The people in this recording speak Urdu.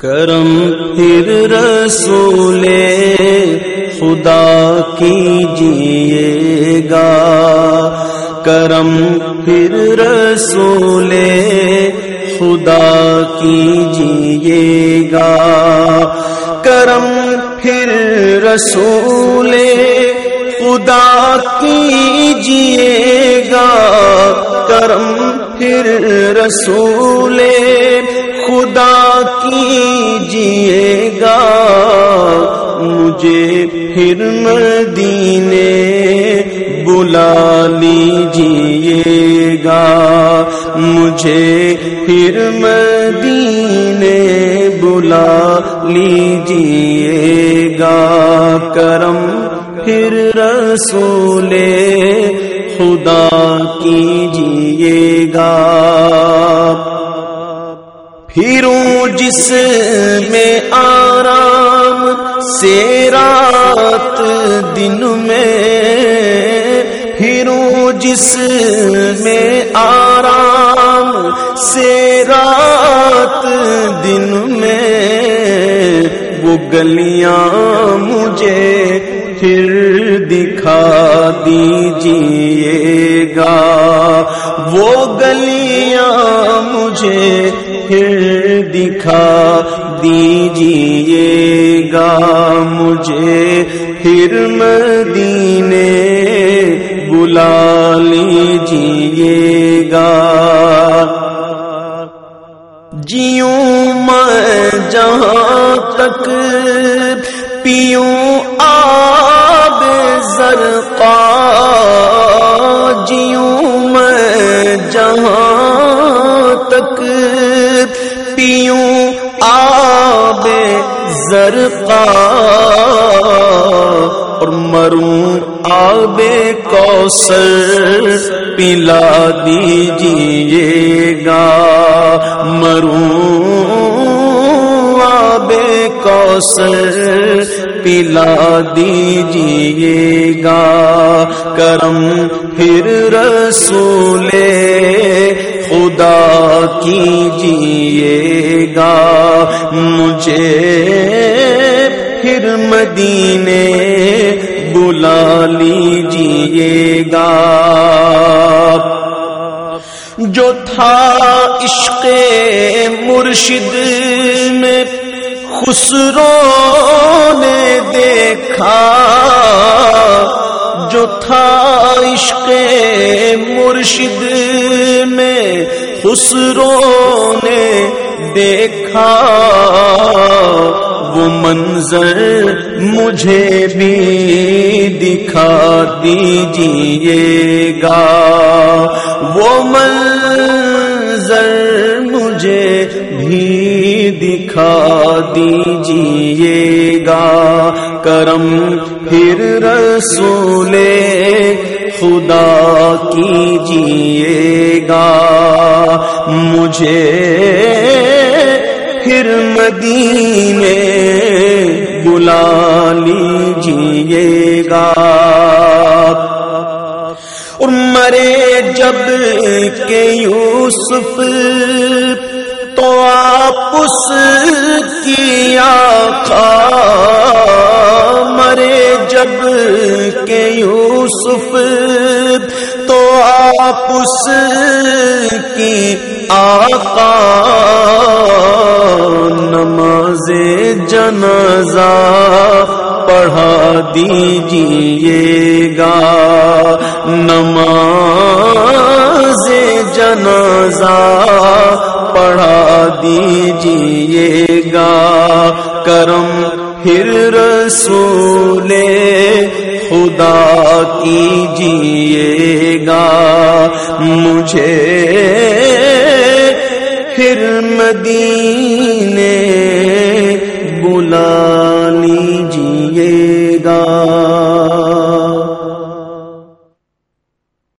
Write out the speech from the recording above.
کرم پھر رسول خدا کیجیے گا کرم پھر رسول خدا کیجیے گا کرم پھر رسول خدا کیجیے گا کرم پھر رسول خدا کیجیے گا مجھے پھر مدینے بلا لیجیے گا مجھے پھر مدینے بلا لیجیے گا کرم پھر رسول خدا کیجیے پھروں جس میں آرام سے رات دن میں پھروں جس میں آرام سے رات دن میں وہ گلیاں مجھے پھر دکھا دیجیے گا وہ گلیاں مجھے پھر دکھا دیجیے گا مجھے پھر مدینے بلا لیجیے گا۔ جیوں میں جہاں تک پیوں آب زرقا زرقا اور مروں آب کوسر پلا دیجیے گا۔ مروں آب کوسر پلا دیجیے گا۔ کرم پھر رسول خدا کیجیے گا۔ مجھے پھر مدینے بلا لیجیے گا جو تھا عشق مرشد میں خسرو نے دیکھا۔ جو تھا عشق مرشد میں خسرو نے دیکھا۔ وہ منظر مجھے بھی دکھا دیجیے گا۔ وہ منظر مجھے بھی دکھا دیجیے گا۔ کرم پھر رسول خدا کیجیے گا۔ مجھے پھر مدینے بلا گا۔ اور مرے جبکہ یوسف تو آپ اس کی آقا مرے جبکہ یوسف تو آپ اس کی آقا نماز جنازہ پڑھا دیجیے گا۔ نماز جنازہ پڑھا دیجیے گا۔ کرم پھر رسول خدا کیجیے گا۔ مجھے پھر مدینے بلا